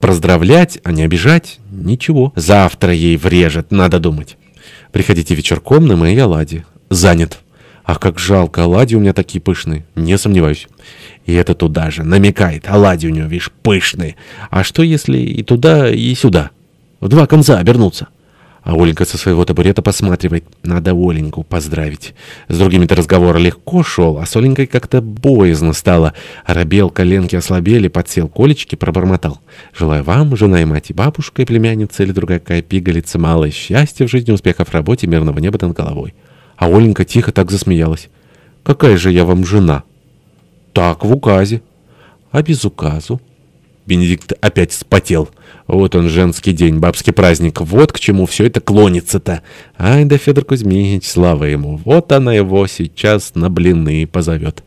Поздравлять, а не обижать — ничего. Завтра ей врежет, надо думать. Приходите вечерком на мои оладьи. Занят. Ах, как жалко, оладьи у меня такие пышные. Не сомневаюсь. И это туда же. Намекает. Оладьи у него, видишь, пышные. А что, если и туда, и сюда? В два конца обернуться? А Оленька со своего табурета посматривает. Надо Оленьку поздравить. С другими-то разговор легко шел, а с Оленькой как-то боязно стало. Оробел, коленки ослабели, подсел колечки, пробормотал. Желаю вам, жена и мать, и бабушка, и племянница, или другая какая пигалица, малое счастья в жизни, успехов в работе, мирного неба над головой. А Оленька тихо так засмеялась. «Какая же я вам жена?» «Так, в указе». «А без указу?» Бенедикт опять вспотел. Вот он, женский день, бабский праздник. Вот к чему все это клонится-то. Ай да Федор Кузьмич, слава ему. Вот она его сейчас на блины позовет.